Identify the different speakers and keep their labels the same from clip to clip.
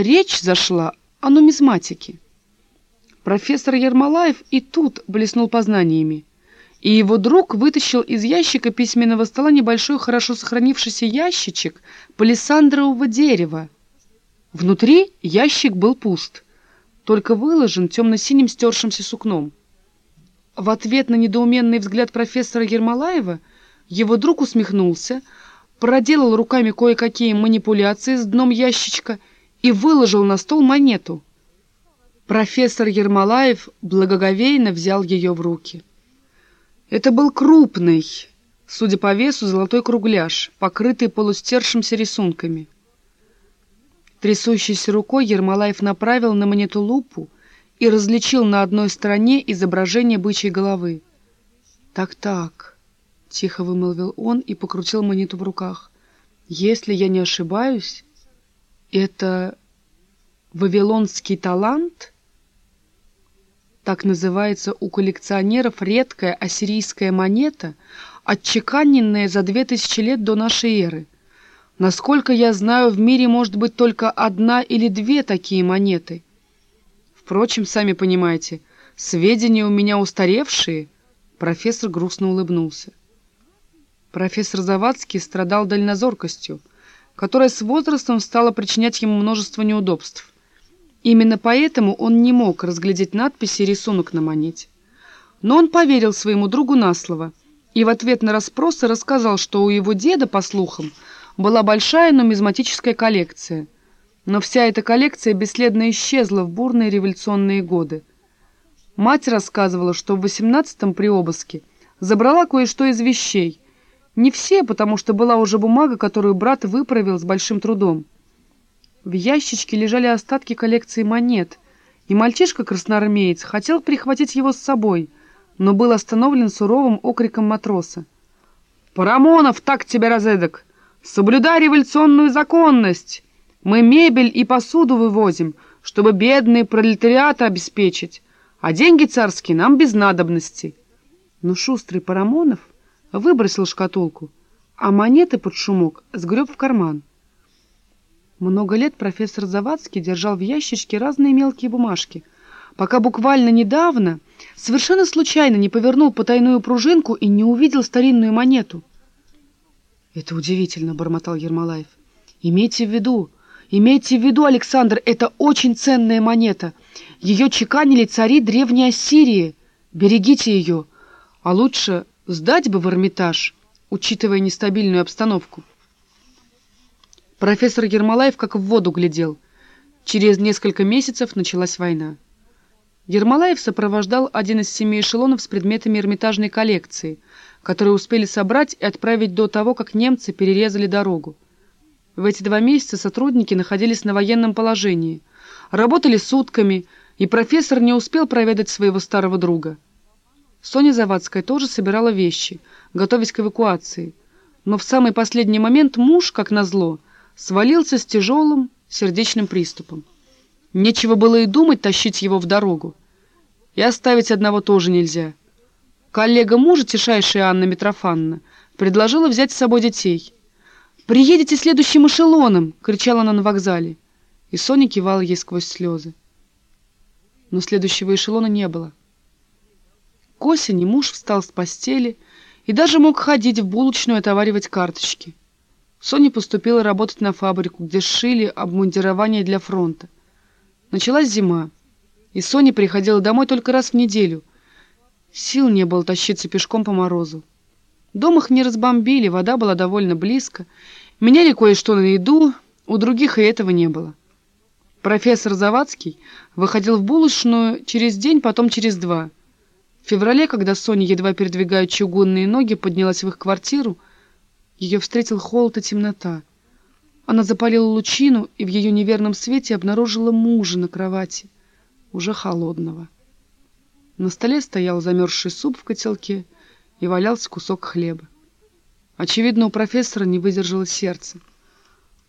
Speaker 1: Речь зашла о нумизматике. Профессор Ермолаев и тут блеснул познаниями, и его друг вытащил из ящика письменного стола небольшой, хорошо сохранившийся ящичек палисандрового дерева. Внутри ящик был пуст, только выложен темно-синим стершимся сукном. В ответ на недоуменный взгляд профессора Ермолаева его друг усмехнулся, проделал руками кое-какие манипуляции с дном ящичка и выложил на стол монету. Профессор Ермолаев благоговейно взял ее в руки. Это был крупный, судя по весу, золотой кругляш, покрытый полустершимся рисунками. Трясущейся рукой Ермолаев направил на монету лупу и различил на одной стороне изображение бычьей головы. «Так-так», — тихо вымолвил он и покрутил монету в руках. «Если я не ошибаюсь, это вавилонский талант?» Так называется у коллекционеров редкая ассирийская монета, отчеканенная за две тысячи лет до нашей эры. Насколько я знаю, в мире может быть только одна или две такие монеты. Впрочем, сами понимаете, сведения у меня устаревшие. Профессор грустно улыбнулся. Профессор Завадский страдал дальнозоркостью, которая с возрастом стала причинять ему множество неудобств. Именно поэтому он не мог разглядеть надписи и рисунок на монете. Но он поверил своему другу на слово и в ответ на расспросы рассказал, что у его деда, по слухам, была большая нумизматическая коллекция. Но вся эта коллекция бесследно исчезла в бурные революционные годы. Мать рассказывала, что в 18-м при обыске забрала кое-что из вещей. Не все, потому что была уже бумага, которую брат выправил с большим трудом. В ящичке лежали остатки коллекции монет, и мальчишка-красноармеец хотел прихватить его с собой, но был остановлен суровым окриком матроса. «Парамонов, так тебе разэдак! Соблюдай революционную законность! Мы мебель и посуду вывозим, чтобы бедные пролетариаты обеспечить, а деньги царские нам без надобности». Но шустрый Парамонов выбросил шкатулку, а монеты под шумок сгреб в карман. Много лет профессор Завадский держал в ящичке разные мелкие бумажки, пока буквально недавно совершенно случайно не повернул потайную пружинку и не увидел старинную монету. «Это удивительно», — бормотал Ермолаев. «Имейте в виду, имейте в виду, Александр, это очень ценная монета. Ее чеканили цари Древней Ассирии. Берегите ее, а лучше сдать бы в Эрмитаж, учитывая нестабильную обстановку». Профессор Ермолаев как в воду глядел. Через несколько месяцев началась война. Ермолаев сопровождал один из семи эшелонов с предметами Эрмитажной коллекции, которые успели собрать и отправить до того, как немцы перерезали дорогу. В эти два месяца сотрудники находились на военном положении, работали сутками, и профессор не успел проведать своего старого друга. Соня Завадская тоже собирала вещи, готовясь к эвакуации, но в самый последний момент муж, как назло, свалился с тяжелым сердечным приступом. Нечего было и думать тащить его в дорогу. И оставить одного тоже нельзя. Коллега мужа, тишайшая Анна Митрофановна, предложила взять с собой детей. «Приедете следующим эшелоном!» — кричала она на вокзале. И Соня кивала ей сквозь слезы. Но следующего эшелона не было. К осени муж встал с постели и даже мог ходить в булочную отоваривать карточки. Соня поступила работать на фабрику, где сшили обмундирование для фронта. Началась зима, и Соня приходила домой только раз в неделю. Сил не было тащиться пешком по морозу. Дом их не разбомбили, вода была довольно близко. Меняли кое-что на еду, у других и этого не было. Профессор Завадский выходил в булочную через день, потом через два. Феврале, когда Соня, едва передвигая чугунные ноги, поднялась в их квартиру, ее встретил холод и темнота. Она запалила лучину и в ее неверном свете обнаружила мужа на кровати, уже холодного. На столе стоял замерзший суп в котелке и валялся кусок хлеба. Очевидно, у профессора не выдержало сердце.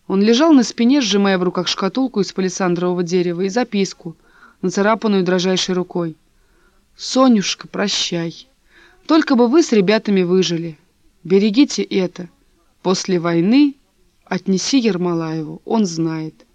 Speaker 1: Он лежал на спине, сжимая в руках шкатулку из палисандрового дерева и записку, нацарапанную дрожайшей рукой. «Сонюшка, прощай. Только бы вы с ребятами выжили. Берегите это». После войны отнеси Ермолаеву, он знает.